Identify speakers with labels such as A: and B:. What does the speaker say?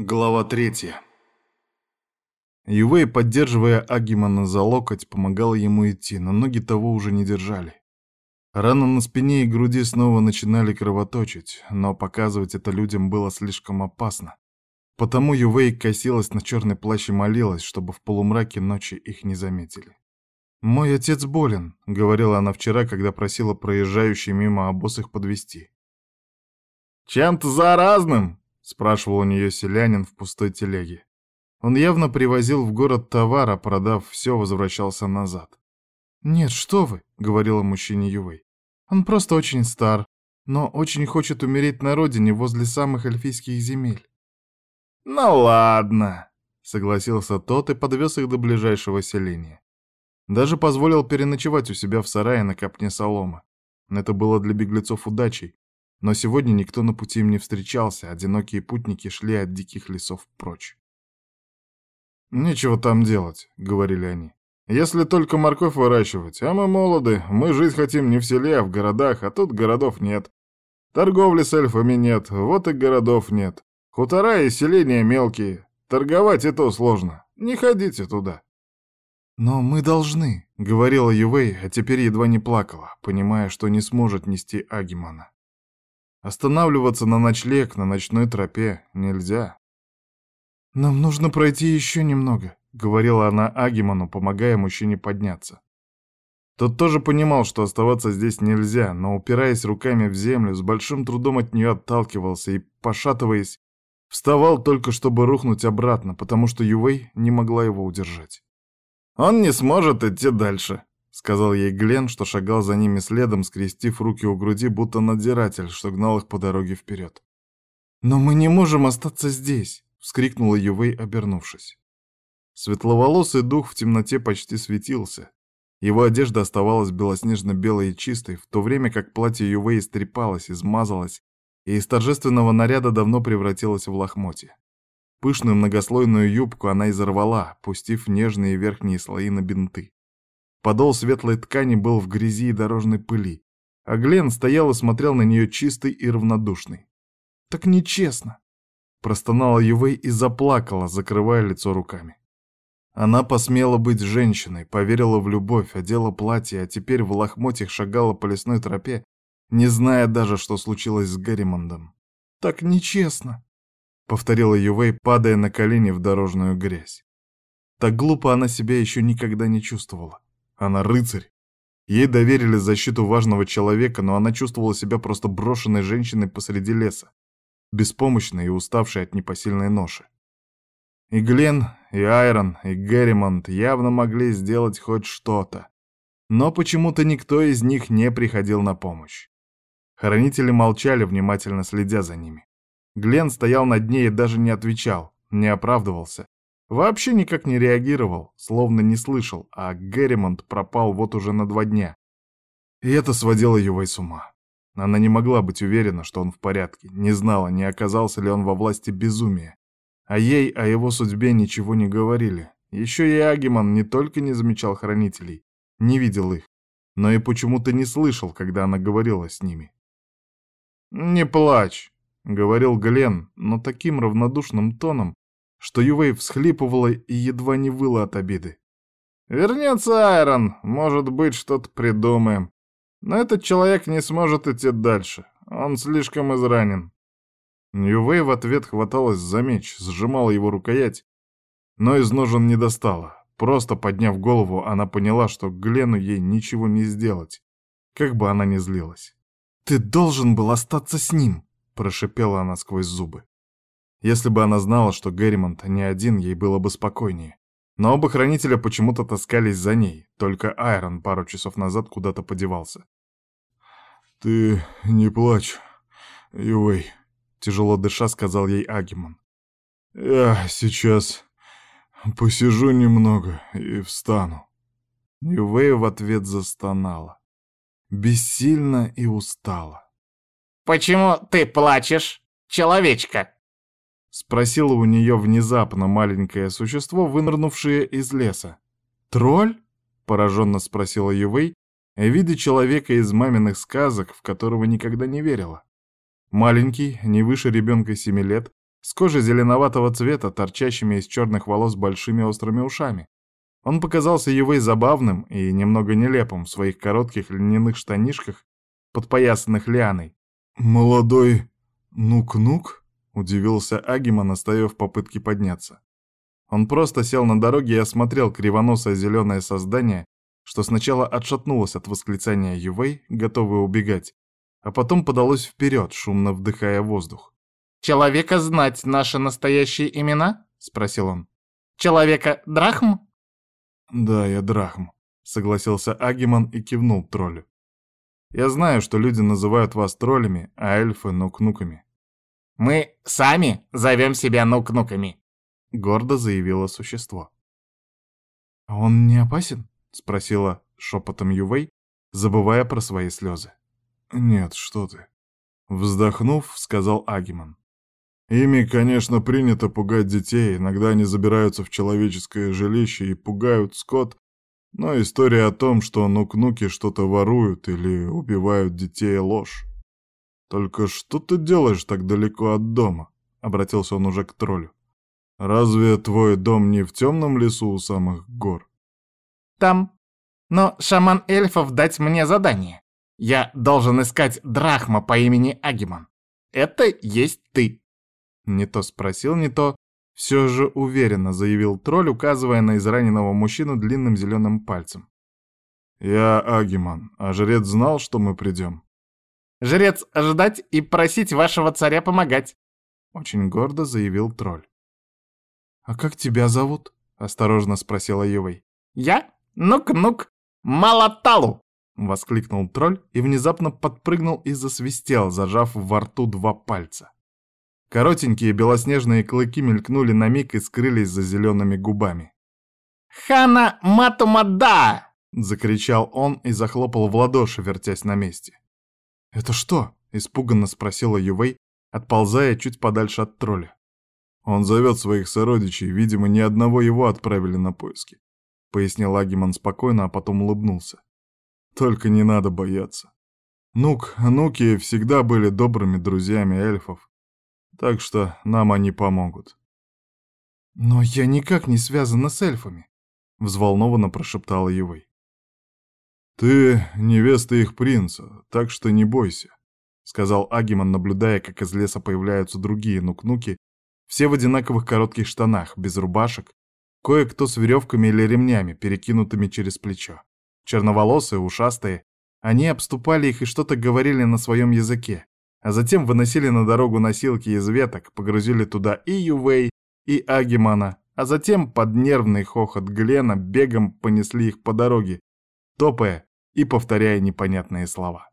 A: Глава третья. Ювей, поддерживая Агимана за локоть, помогал ему идти, но ноги того уже не держали. Раны на спине и груди снова начинали кровоточить, но показывать это людям было слишком опасно. Потому Ювей косилась на черный плащ и молилась, чтобы в полумраке ночи их не заметили. «Мой отец болен», — говорила она вчера, когда просила проезжающий мимо обоз их подвести.
B: «Чем-то заразным?»
A: Спрашивал у нее селянин в пустой телеге. Он явно привозил в город товар, а продав все, возвращался назад. «Нет, что вы», — говорила мужчине Ювей. «Он просто очень стар, но очень хочет умереть на родине возле самых эльфийских земель».
B: «Ну ладно», —
A: согласился тот и подвез их до ближайшего селения. Даже позволил переночевать у себя в сарае на копне соломы. Это было для беглецов удачей, но сегодня никто на пути им не встречался, одинокие путники шли от диких лесов прочь. «Нечего там делать», — говорили они. «Если только морковь выращивать, а мы молоды, мы жить хотим не в селе, а в городах, а тут городов нет. Торговли с эльфами нет, вот и городов нет. Хутора и селения мелкие, торговать и то сложно. Не ходите туда». «Но мы должны», — говорила Ювей, а теперь едва не плакала, понимая, что не сможет нести Агимана. Останавливаться на ночлег на ночной тропе нельзя. «Нам нужно пройти еще немного», — говорила она Агиману, помогая мужчине подняться. Тот тоже понимал, что оставаться здесь нельзя, но, упираясь руками в землю, с большим трудом от нее отталкивался и, пошатываясь, вставал только, чтобы рухнуть обратно, потому что Ювей не могла его удержать.
B: «Он не сможет идти дальше»,
A: сказал ей Глен, что шагал за ними следом, скрестив руки у груди, будто надзиратель, что гнал их по дороге вперед. «Но мы не можем остаться здесь!» — вскрикнула Ювей, обернувшись. Светловолосый дух в темноте почти светился. Его одежда оставалась белоснежно-белой и чистой, в то время как платье Ювей истрепалось, измазалось, и из торжественного наряда давно превратилось в лохмотье. Пышную многослойную юбку она изорвала, пустив нежные верхние слои на бинты. Подол светлой ткани был в грязи и дорожной пыли, а Глен стоял и смотрел на нее чистый и равнодушный. «Так нечестно!» Простонала Ювей и заплакала, закрывая лицо руками. Она посмела быть женщиной, поверила в любовь, одела платье, а теперь в лохмотьях шагала по лесной тропе, не зная даже, что случилось с Гарримондом. «Так нечестно!» — повторила Ювей, падая на колени в дорожную грязь. Так глупо она себя еще никогда не чувствовала. Она рыцарь. Ей доверили защиту важного человека, но она чувствовала себя просто брошенной женщиной посреди леса, беспомощной и уставшей от непосильной ноши. И Глен, и Айрон, и Герримонт явно могли сделать хоть что-то. Но почему-то никто из них не приходил на помощь. Хранители молчали, внимательно следя за ними. Глен стоял над ней и даже не отвечал, не оправдывался, Вообще никак не реагировал, словно не слышал, а Герримонт пропал вот уже на два дня. И это сводило его с ума. Она не могла быть уверена, что он в порядке, не знала, не оказался ли он во власти безумия. А ей о его судьбе ничего не говорили. Еще и Агиман не только не замечал хранителей, не видел их, но и почему-то не слышал, когда она говорила с ними. «Не плачь», — говорил Глен, но таким равнодушным тоном, что Ювей всхлипывала и едва не выла от обиды. «Вернется Айрон, может быть, что-то придумаем. Но этот человек не сможет идти дальше, он слишком изранен». Ювей в ответ хваталась за меч, сжимала его рукоять, но из ножен не достала. Просто подняв голову, она поняла, что Глену ей ничего не сделать, как бы она ни злилась. «Ты должен был остаться с ним!» — прошипела она сквозь зубы. Если бы она знала, что Герримонт не один, ей было бы спокойнее. Но оба хранителя почему-то таскались за ней, только Айрон пару часов назад куда-то подевался. «Ты не плачь, Ювей», — тяжело дыша сказал ей Агимон. «Я сейчас посижу немного и встану». Ювей в ответ застонала. Бессильно и устала.
C: «Почему ты плачешь, человечка?»
A: Спросила у нее внезапно маленькое существо, вынырнувшее из леса. «Тролль?» — пораженно спросила Ювей, видя человека из маминых сказок, в которого никогда не верила. Маленький, не выше ребенка семи лет, с кожей зеленоватого цвета, торчащими из черных волос большими острыми ушами. Он показался Ювей забавным и немного нелепым в своих коротких льняных штанишках, подпоясанных лианой. «Молодой нук-нук?» — удивился Агиман, оставив попытки подняться. Он просто сел на дороге и осмотрел кривоносое зеленое создание, что сначала отшатнулось от восклицания Ювей, готовое убегать, а потом подалось вперед, шумно вдыхая воздух.
C: «Человека знать наши настоящие имена?» — спросил он. «Человека Драхм?»
A: «Да, я Драхм», — согласился Агиман и кивнул троллю. «Я знаю, что люди называют вас троллями, а эльфы — нук-нуками».
C: «Мы сами зовем себя нук-нуками», —
A: гордо заявило существо. «А он не опасен?» — спросила шепотом Ювей, забывая про свои слезы. «Нет, что ты». Вздохнув, сказал Агиман. «Ими, конечно, принято пугать детей, иногда они забираются в человеческое жилище и пугают скот, но история о том, что нук-нуки что-то воруют или убивают детей — ложь. Только что ты делаешь так далеко от дома?» — обратился он уже к троллю. «Разве твой дом не в темном лесу у самых гор?»
C: «Там. Но шаман эльфов дать мне задание. Я должен искать Драхма по имени Агиман. Это есть ты».
A: Не то спросил, не то все же уверенно заявил тролль, указывая на израненного мужчину длинным зеленым пальцем. «Я Агиман, а жрец знал, что мы придем?»
C: «Жрец ждать и просить вашего царя помогать», —
A: очень гордо заявил тролль. «А как тебя зовут?» — осторожно спросила Ювей.
C: «Я? Нук-нук, Малаталу!»
A: — воскликнул тролль и внезапно подпрыгнул и засвистел, зажав во рту два пальца. Коротенькие белоснежные клыки мелькнули на миг и скрылись за зелеными губами.
C: «Хана Матумада!»
A: — закричал он и захлопал в ладоши, вертясь на месте. «Это что?» — испуганно спросила Ювей, отползая чуть подальше от тролля. Он зовет своих сородичей, видимо, ни одного его отправили на поиски. Пояснил Агиман спокойно, а потом улыбнулся. Только не надо бояться. Нук, нуки всегда были добрыми друзьями эльфов, так что нам они помогут. «Но я никак не связана с эльфами», — взволнованно прошептала Евой. «Ты невеста их принца, так что не бойся», — сказал Агиман, наблюдая, как из леса появляются другие нук-нуки все в одинаковых коротких штанах, без рубашек, кое-кто с веревками или ремнями, перекинутыми через плечо. Черноволосые, ушастые, они обступали их и что-то говорили на своем языке, а затем выносили на дорогу носилки из веток, погрузили туда и Ювей, и Агимана, а затем под нервный хохот Глена бегом понесли их по дороге, топая и повторяя непонятные слова.